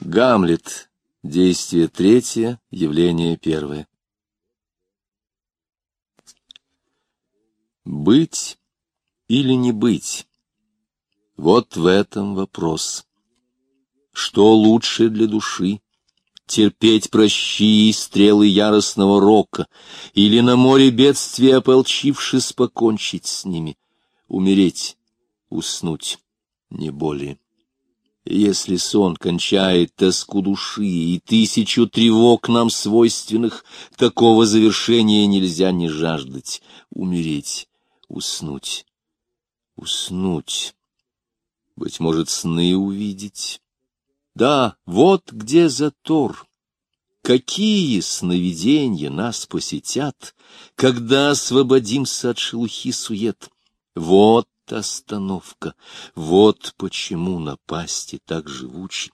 Гамлет. Действие третье, явление первое. Быть или не быть? Вот в этом вопрос. Что лучше для души? Терпеть прощи и стрелы яростного рока, или на море бедствия ополчившись покончить с ними, умереть, уснуть, не более. Если сон кончает тоску души и тысячу тревог нам свойственных, такого завершения нельзя не жаждать. Умереть, уснуть, уснуть. Быть может, сны увидеть. Да, вот где затор. Какие сновидения нас посетят, когда освободимся от шелухи сует. Вот остановка. Вот почему напасти так живучи.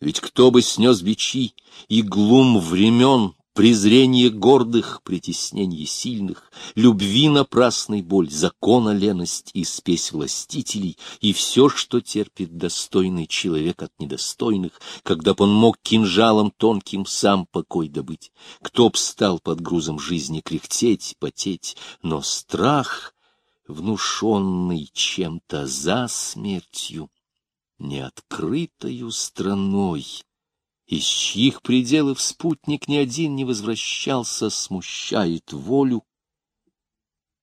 Ведь кто бы снес бичи и глум времен, презрение гордых, притеснение сильных, любви напрасной боль, закона леность и спесь властителей, и все, что терпит достойный человек от недостойных, когда б он мог кинжалом тонким сам покой добыть, кто б стал под грузом жизни кряхтеть, потеть, но страх — внушенный чем-то за смертью, неоткрытою страной, из чьих пределов спутник ни один не возвращался, смущает волю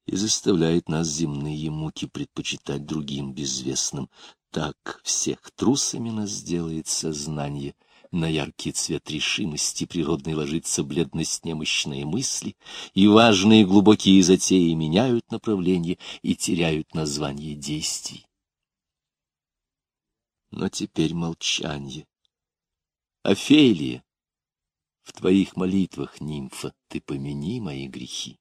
и заставляет нас земные муки предпочитать другим безвестным. Так всех трусами нас сделает сознание, на яркий цвет решимости природной ложится бледность немощные мысли, и важные глубокие затеи меняют направление и теряют название действий. Но теперь молчание. Офелия, в твоих молитвах, нимфа, ты помяни мои грехи.